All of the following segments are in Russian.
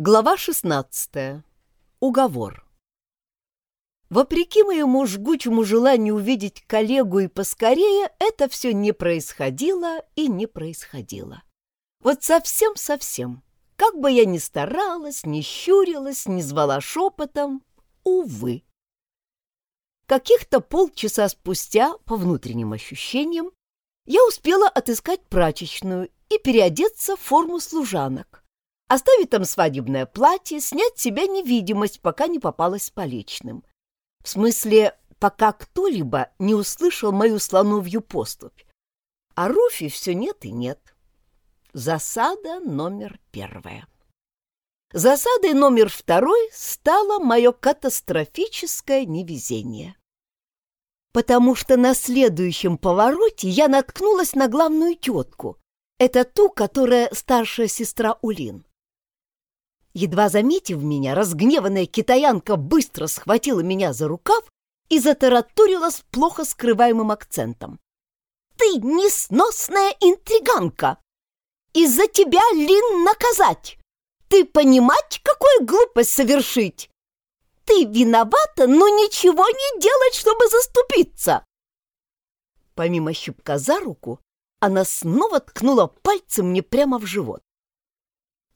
Глава 16. Уговор. Вопреки моему жгучему желанию увидеть коллегу и поскорее, это все не происходило и не происходило. Вот совсем-совсем. Как бы я ни старалась, ни щурилась, ни звала шепотом, увы. Каких-то полчаса спустя, по внутренним ощущениям, я успела отыскать прачечную и переодеться в форму служанок Оставить там свадебное платье, снять с себя невидимость, пока не попалась с поличным. В смысле, пока кто-либо не услышал мою слоновью поступь. А Руфи все нет и нет. Засада номер первая. Засадой номер второй стало мое катастрофическое невезение. Потому что на следующем повороте я наткнулась на главную тетку. Это ту, которая старшая сестра Улин. Едва заметив меня, разгневанная китаянка быстро схватила меня за рукав и затараторила с плохо скрываемым акцентом. «Ты несносная интриганка! Из-за тебя Лин наказать! Ты понимать, какую глупость совершить? Ты виновата, но ничего не делать, чтобы заступиться!» Помимо щипка за руку, она снова ткнула пальцем мне прямо в живот.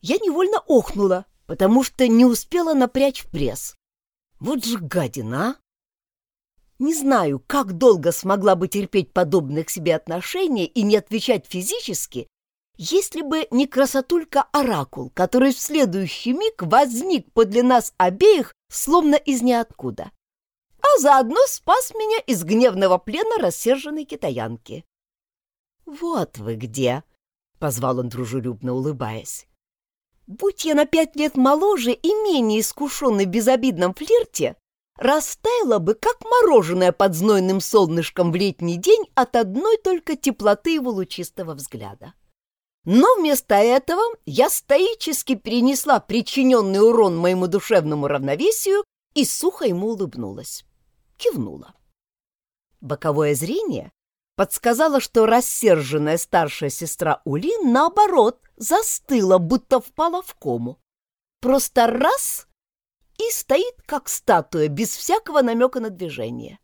Я невольно охнула, потому что не успела напрячь пресс. Вот же гадина, а! Не знаю, как долго смогла бы терпеть подобные к себе отношения и не отвечать физически, если бы не красотулька-оракул, который в следующий миг возник подле нас обеих, словно из ниоткуда, а заодно спас меня из гневного плена рассерженной китаянки. «Вот вы где!» — позвал он дружелюбно, улыбаясь. Будь я на пять лет моложе и менее искушенный в безобидном флирте, растаяла бы, как мороженое под знойным солнышком в летний день от одной только теплоты его лучистого взгляда. Но вместо этого я стоически перенесла причиненный урон моему душевному равновесию и сухо ему улыбнулась. Кивнула. Боковое зрение подсказала, что рассерженная старшая сестра Улин, наоборот, застыла, будто впала в кому. Просто раз — и стоит, как статуя, без всякого намека на движение.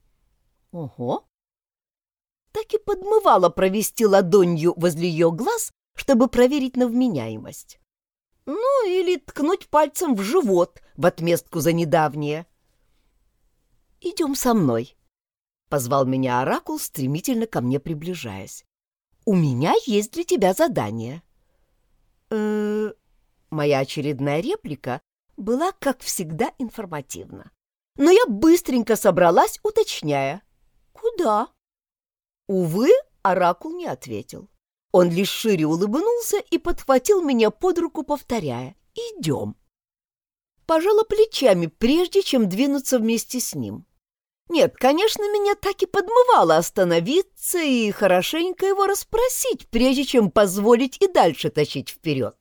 Ого! Так и подмывала провести ладонью возле ее глаз, чтобы проверить на вменяемость. Ну, или ткнуть пальцем в живот в отместку за недавнее. «Идем со мной», — позвал меня Оракул, стремительно ко мне приближаясь. «У меня есть для тебя задание». «Э-э...» Моя очередная реплика была, как всегда, информативна. Но я быстренько собралась, уточняя. «Куда?» Увы, Оракул не ответил. Он лишь шире улыбнулся и подхватил меня под руку, повторяя «Идем». Пожала плечами, прежде чем двинуться вместе с ним. Нет, конечно, меня так и подмывало остановиться и хорошенько его расспросить, прежде чем позволить и дальше тащить вперед.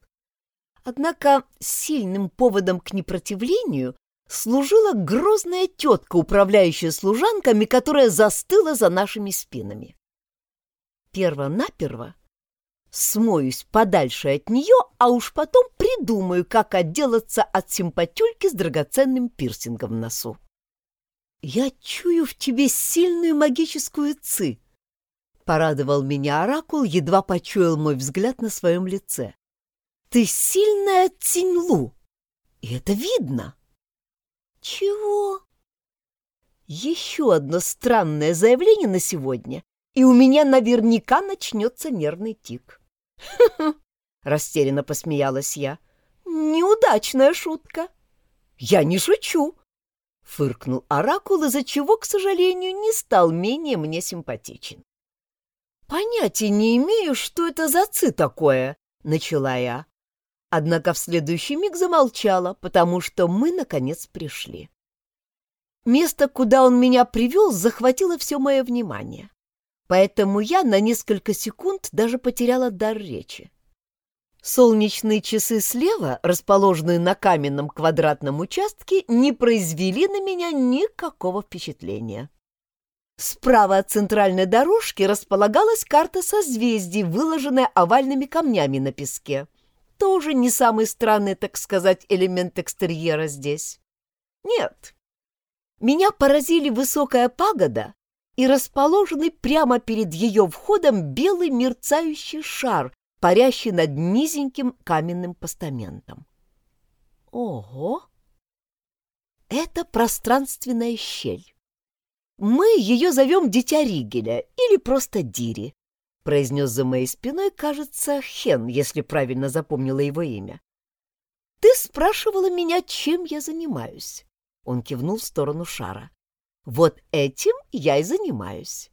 Однако сильным поводом к непротивлению служила грозная тетка, управляющая служанками, которая застыла за нашими спинами. Перво-наперво смоюсь подальше от нее, а уж потом придумаю, как отделаться от симпатюльки с драгоценным пирсингом в носу. «Я чую в тебе сильную магическую ци», — порадовал меня оракул, едва почуял мой взгляд на своем лице. «Ты сильная Циньлу, и это видно». «Чего?» «Еще одно странное заявление на сегодня, и у меня наверняка начнется нервный тик». «Ха-ха!» — растерянно посмеялась я. «Неудачная шутка». «Я не шучу!» Фыркнул оракул, из-за чего, к сожалению, не стал менее мне симпатичен. «Понятия не имею, что это за ци такое», — начала я. Однако в следующий миг замолчала, потому что мы, наконец, пришли. Место, куда он меня привел, захватило все мое внимание. Поэтому я на несколько секунд даже потеряла дар речи. Солнечные часы слева, расположенные на каменном квадратном участке, не произвели на меня никакого впечатления. Справа от центральной дорожки располагалась карта созвездий, выложенная овальными камнями на песке. тоже не самый странный, так сказать, элемент экстерьера здесь. Нет. Меня поразили высокая пагода и расположенный прямо перед ее входом белый мерцающий шар, парящий над низеньким каменным постаментом. Ого! Это пространственная щель. Мы ее зовем Дитя Ригеля или просто Дири, произнес за моей спиной, кажется, Хен, если правильно запомнила его имя. Ты спрашивала меня, чем я занимаюсь. Он кивнул в сторону шара. Вот этим я и занимаюсь.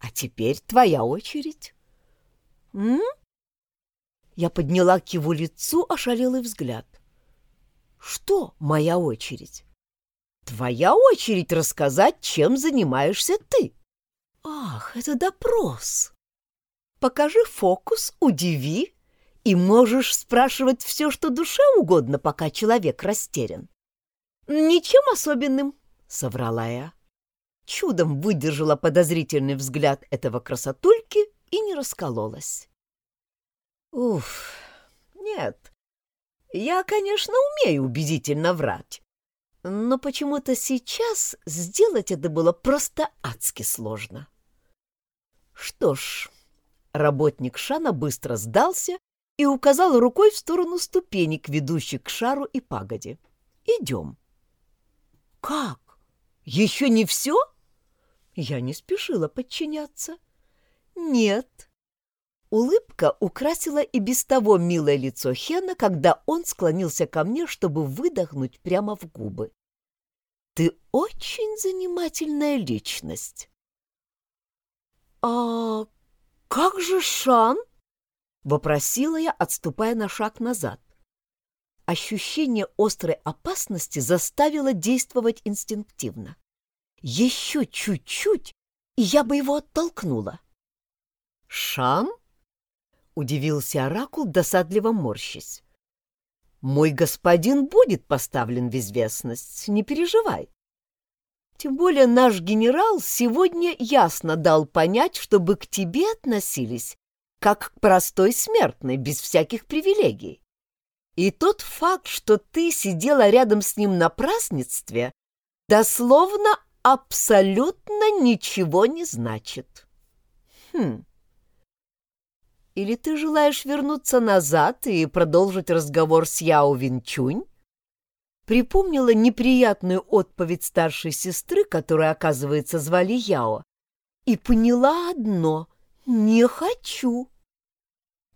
А теперь твоя очередь. М? Я подняла к его лицу ошалелый взгляд. Что моя очередь? Твоя очередь рассказать, чем занимаешься ты. Ах, это допрос. Покажи фокус, удиви, и можешь спрашивать все, что душе угодно, пока человек растерян. Ничем особенным, соврала я. Чудом выдержала подозрительный взгляд этого красотульки и не раскололась. Уф, нет, я, конечно, умею убедительно врать, но почему-то сейчас сделать это было просто адски сложно. Что ж, работник Шана быстро сдался и указал рукой в сторону ступенек, ведущих к шару и пагоде. «Идем». «Как? Еще не все?» Я не спешила подчиняться. «Нет». Улыбка украсила и без того милое лицо Хена, когда он склонился ко мне, чтобы выдохнуть прямо в губы. «Ты очень занимательная личность». «А как же Шан?» — вопросила я, отступая на шаг назад. Ощущение острой опасности заставило действовать инстинктивно. Еще чуть-чуть, и я бы его оттолкнула. «Шан?» — удивился Оракул, досадливо морщись. «Мой господин будет поставлен в известность, не переживай. Тем более наш генерал сегодня ясно дал понять, чтобы к тебе относились как к простой смертной, без всяких привилегий. И тот факт, что ты сидела рядом с ним на празднестве, дословно абсолютно ничего не значит. Хм. Или ты желаешь вернуться назад и продолжить разговор с Яо Винчунь? Припомнила неприятную отповедь старшей сестры, которую, оказывается, звали Яо, и поняла одно — не хочу.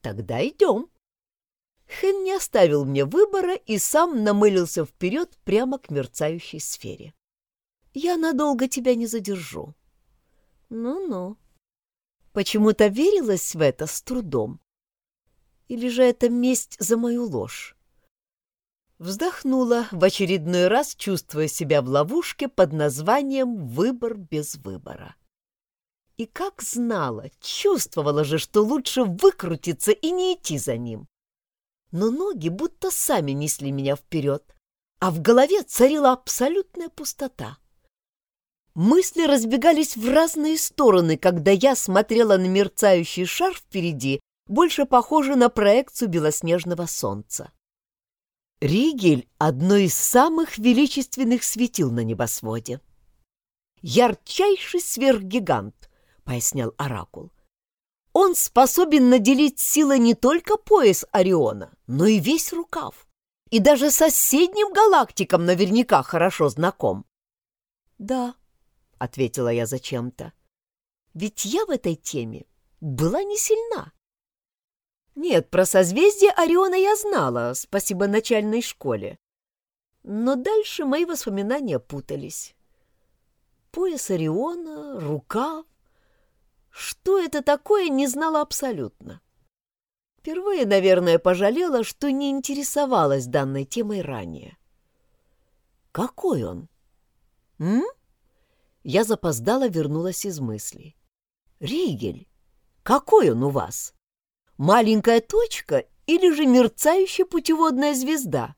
Тогда идем. Хэн не оставил мне выбора и сам намылился вперед прямо к мерцающей сфере. Я надолго тебя не задержу. Ну-ну. Почему-то верилась в это с трудом. Или же это месть за мою ложь? Вздохнула, в очередной раз чувствуя себя в ловушке под названием «Выбор без выбора». И как знала, чувствовала же, что лучше выкрутиться и не идти за ним. Но ноги будто сами несли меня вперед, а в голове царила абсолютная пустота. Мысли разбегались в разные стороны, когда я смотрела на мерцающий шар впереди, больше похожий на проекцию белоснежного солнца. Ригель — одно из самых величественных светил на небосводе. «Ярчайший сверхгигант», — пояснял Оракул. «Он способен наделить силой не только пояс Ориона, но и весь рукав, и даже соседним галактикам наверняка хорошо знаком». «Да», — ответила я зачем-то. «Ведь я в этой теме была не сильна». Нет, про созвездие Ориона я знала, спасибо начальной школе. Но дальше мои воспоминания путались. Пояс Ориона, рука. Что это такое, не знала абсолютно. Впервые, наверное, пожалела, что не интересовалась данной темой ранее. Какой он? М? Я запоздала, вернулась из мыслей. «Ригель, какой он у вас? Маленькая точка или же мерцающая путеводная звезда?»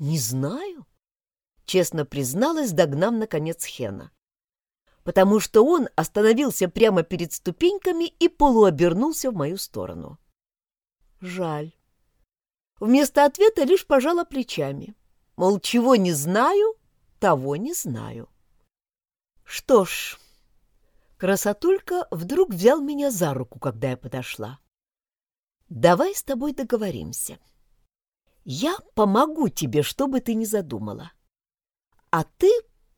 «Не знаю», — честно призналась, догнав, наконец, Хена. Потому что он остановился прямо перед ступеньками и полуобернулся в мою сторону. «Жаль. Вместо ответа лишь пожала плечами. Мол, чего не знаю, того не знаю. Что ж, красотулька вдруг взял меня за руку, когда я подошла. Давай с тобой договоримся. Я помогу тебе, что бы ты ни задумала. А ты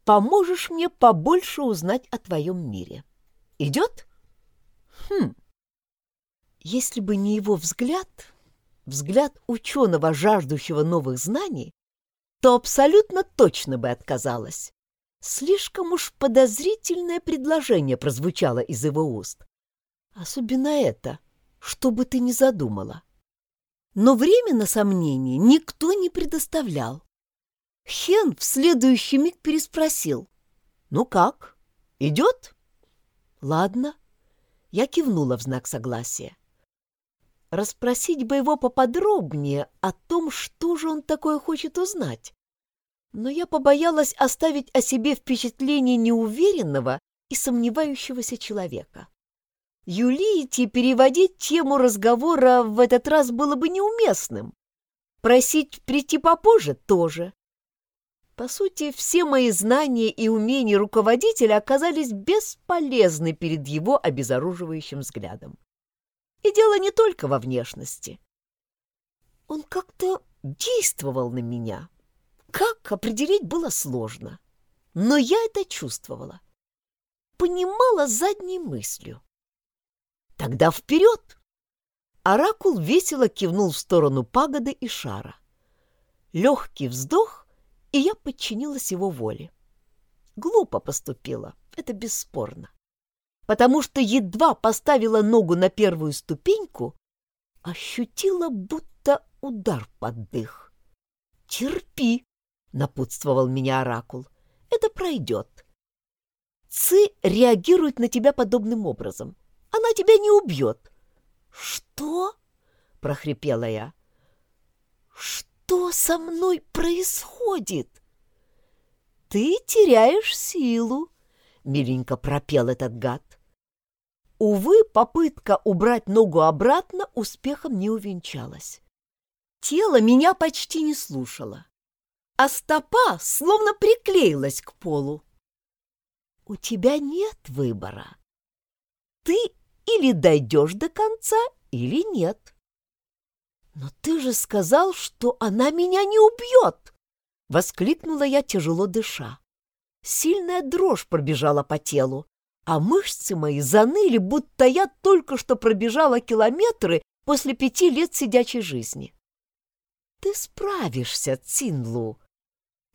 поможешь мне побольше узнать о твоем мире. Идет? Хм. Если бы не его взгляд, взгляд ученого, жаждущего новых знаний, то абсолютно точно бы отказалась. Слишком уж подозрительное предложение прозвучало из его уст. Особенно это, что бы ты ни задумала. Но время на сомнение никто не предоставлял. Хен в следующий миг переспросил. «Ну как? Идет?» «Ладно». Я кивнула в знак согласия. Расспросить бы его поподробнее о том, что же он такое хочет узнать. Но я побоялась оставить о себе впечатление неуверенного и сомневающегося человека. Юлите переводить тему разговора в этот раз было бы неуместным. Просить прийти попозже тоже. По сути, все мои знания и умения руководителя оказались бесполезны перед его обезоруживающим взглядом. И дело не только во внешности. Он как-то действовал на меня. Как определить было сложно. Но я это чувствовала. Понимала задней мыслью. Тогда вперед! Оракул весело кивнул в сторону пагоды и шара. Легкий вздох, и я подчинилась его воле. Глупо поступила, это бесспорно потому что едва поставила ногу на первую ступеньку, ощутила будто удар под дых. «Терпи!» — напутствовал меня оракул. «Это пройдет. Ци реагирует на тебя подобным образом. Она тебя не убьет». «Что?» — прохрипела я. «Что со мной происходит?» «Ты теряешь силу», — миленько пропел этот гад. Увы, попытка убрать ногу обратно успехом не увенчалась. Тело меня почти не слушало, а стопа словно приклеилась к полу. У тебя нет выбора. Ты или дойдешь до конца, или нет. Но ты же сказал, что она меня не убьет! Воскликнула я, тяжело дыша. Сильная дрожь пробежала по телу, а мышцы мои заныли, будто я только что пробежала километры после пяти лет сидячей жизни. — Ты справишься, Цинлу, —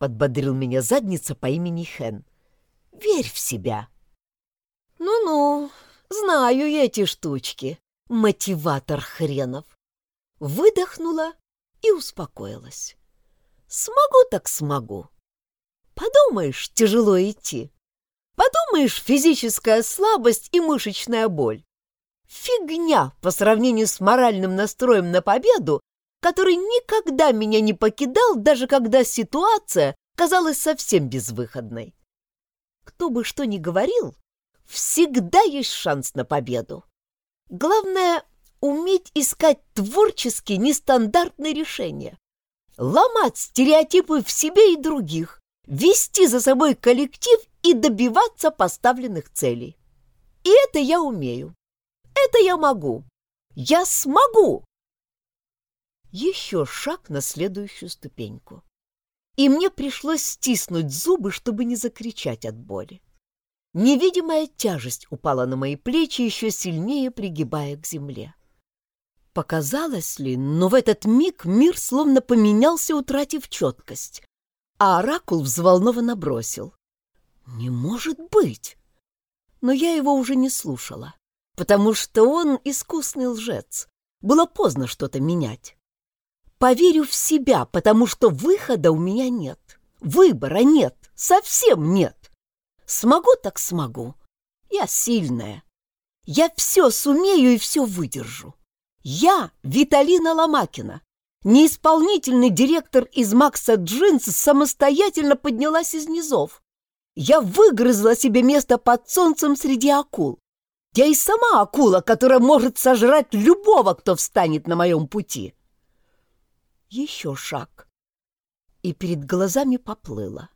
подбодрил меня задница по имени Хэн. — Верь в себя. Ну — Ну-ну, знаю я эти штучки, мотиватор хренов. Выдохнула и успокоилась. Смогу так смогу. Подумаешь, тяжело идти. Подумаешь, физическая слабость и мышечная боль. Фигня по сравнению с моральным настроем на победу, который никогда меня не покидал, даже когда ситуация казалась совсем безвыходной. Кто бы что ни говорил, всегда есть шанс на победу. Главное — уметь искать творческие нестандартные решения, ломать стереотипы в себе и других, вести за собой коллектив и добиваться поставленных целей. И это я умею. Это я могу. Я смогу. Еще шаг на следующую ступеньку. И мне пришлось стиснуть зубы, чтобы не закричать от боли. Невидимая тяжесть упала на мои плечи, еще сильнее пригибая к земле. Показалось ли, но в этот миг мир словно поменялся, утратив четкость, а оракул взволнованно бросил. «Не может быть!» Но я его уже не слушала, потому что он искусный лжец. Было поздно что-то менять. Поверю в себя, потому что выхода у меня нет. Выбора нет, совсем нет. Смогу так смогу. Я сильная. Я все сумею и все выдержу. Я Виталина Ломакина, неисполнительный директор из Макса Джинс, самостоятельно поднялась из низов. Я выгрызла себе место под солнцем среди акул. Я и сама акула, которая может сожрать любого, кто встанет на моем пути. Еще шаг. И перед глазами поплыло.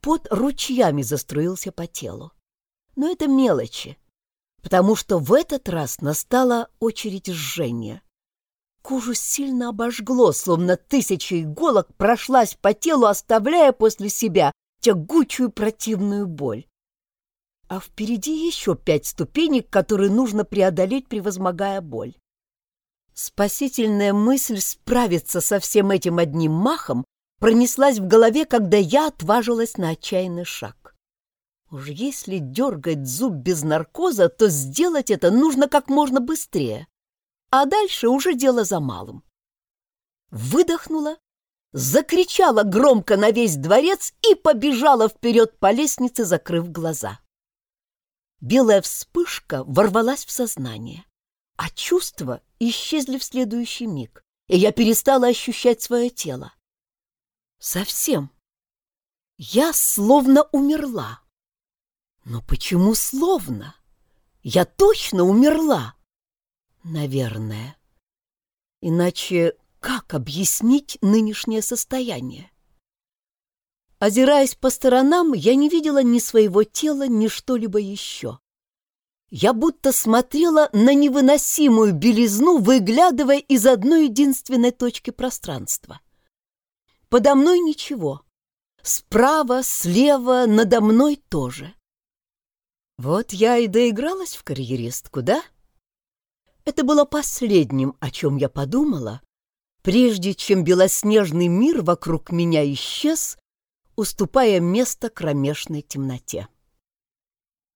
Пот ручьями заструился по телу. Но это мелочи, потому что в этот раз настала очередь жжения. Кожу сильно обожгло, словно тысяча иголок прошлась по телу, оставляя после себя тягучую противную боль. А впереди еще пять ступенек, которые нужно преодолеть, превозмогая боль. Спасительная мысль справиться со всем этим одним махом пронеслась в голове, когда я отважилась на отчаянный шаг. Уж если дергать зуб без наркоза, то сделать это нужно как можно быстрее. А дальше уже дело за малым. Выдохнула, закричала громко на весь дворец и побежала вперед по лестнице, закрыв глаза. Белая вспышка ворвалась в сознание, а чувства исчезли в следующий миг, и я перестала ощущать свое тело. Совсем. Я словно умерла. Но почему словно? Я точно умерла. Наверное. Иначе как объяснить нынешнее состояние? Озираясь по сторонам, я не видела ни своего тела, ни что-либо еще. Я будто смотрела на невыносимую белизну, выглядывая из одной единственной точки пространства. Подо мной ничего. Справа, слева, надо мной тоже. Вот я и доигралась в карьеристку, да? Это было последним, о чем я подумала, прежде чем белоснежный мир вокруг меня исчез, уступая место кромешной темноте.